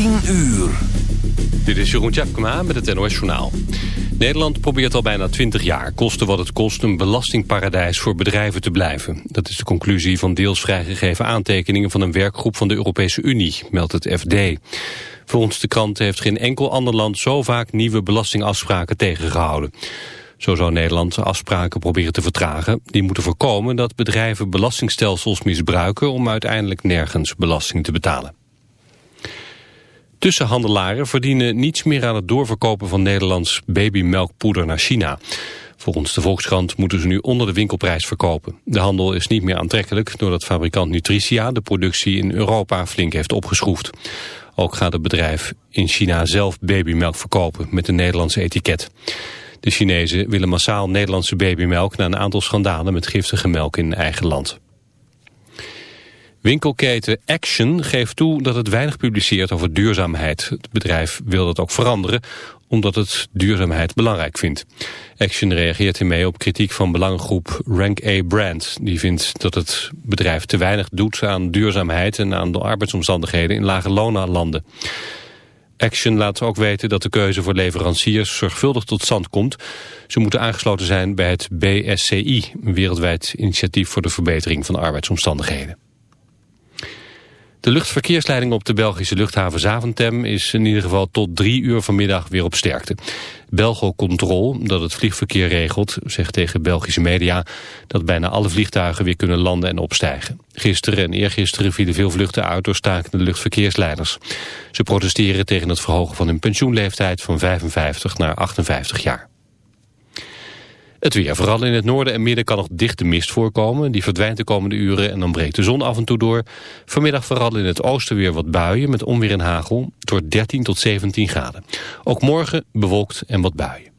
10 uur. Dit is Jeroen Tjepkema met het NOS Journaal. Nederland probeert al bijna 20 jaar, koste wat het kost... een belastingparadijs voor bedrijven te blijven. Dat is de conclusie van deels vrijgegeven aantekeningen... van een werkgroep van de Europese Unie, meldt het FD. Volgens de krant heeft geen enkel ander land... zo vaak nieuwe belastingafspraken tegengehouden. Zo zou Nederland afspraken proberen te vertragen. Die moeten voorkomen dat bedrijven belastingstelsels misbruiken... om uiteindelijk nergens belasting te betalen. Tussenhandelaren verdienen niets meer aan het doorverkopen van Nederlands babymelkpoeder naar China. Volgens de Volkskrant moeten ze nu onder de winkelprijs verkopen. De handel is niet meer aantrekkelijk doordat fabrikant Nutricia de productie in Europa flink heeft opgeschroefd. Ook gaat het bedrijf in China zelf babymelk verkopen met een Nederlandse etiket. De Chinezen willen massaal Nederlandse babymelk na een aantal schandalen met giftige melk in eigen land. Winkelketen Action geeft toe dat het weinig publiceert over duurzaamheid. Het bedrijf wil dat ook veranderen, omdat het duurzaamheid belangrijk vindt. Action reageert hiermee op kritiek van belangengroep Rank A Brand. Die vindt dat het bedrijf te weinig doet aan duurzaamheid en aan de arbeidsomstandigheden in lage landen. Action laat ook weten dat de keuze voor leveranciers zorgvuldig tot stand komt. Ze moeten aangesloten zijn bij het BSCI, een wereldwijd initiatief voor de verbetering van arbeidsomstandigheden. De luchtverkeersleiding op de Belgische luchthaven Zaventem is in ieder geval tot drie uur vanmiddag weer op sterkte. Belgo Control, dat het vliegverkeer regelt, zegt tegen Belgische media dat bijna alle vliegtuigen weer kunnen landen en opstijgen. Gisteren en eergisteren vielen veel vluchten uit door stakende luchtverkeersleiders. Ze protesteren tegen het verhogen van hun pensioenleeftijd van 55 naar 58 jaar. Het weer. Vooral in het noorden en midden kan nog dichte mist voorkomen. Die verdwijnt de komende uren en dan breekt de zon af en toe door. Vanmiddag vooral in het oosten weer wat buien met onweer en hagel. Het 13 tot 17 graden. Ook morgen bewolkt en wat buien.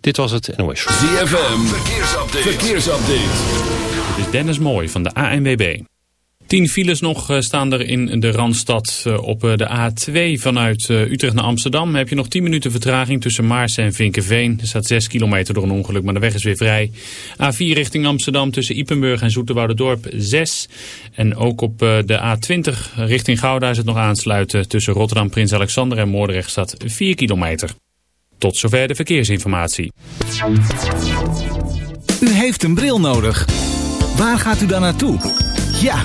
Dit was het NOS Show. ZFM. Verkeersupdate. Verkeersupdate. Dit is Dennis Mooi van de ANWB. Tien files nog eh, staan er in de Randstad eh, op eh, de A2 vanuit Utrecht naar Amsterdam. Heb je nog 10 minuten vertraging tussen Maarsen en Vinkenveen. Er staat 6 kilometer door een ongeluk, maar de weg is weer vrij. A4 richting Amsterdam tussen Ipenburg en Dorp 6. En ook op de A20 richting Gouda is het nog aansluiten tussen Rotterdam, Prins Alexander en Moordrecht staat 4 kilometer. Tot zover de verkeersinformatie. U heeft een bril nodig. Waar gaat u dan naartoe? Ja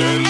Stand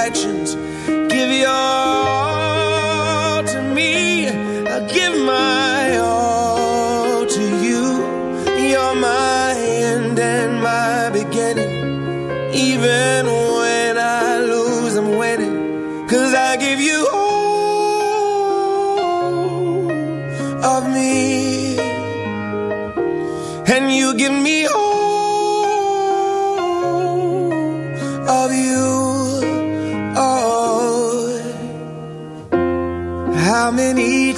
reflections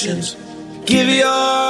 options. Give your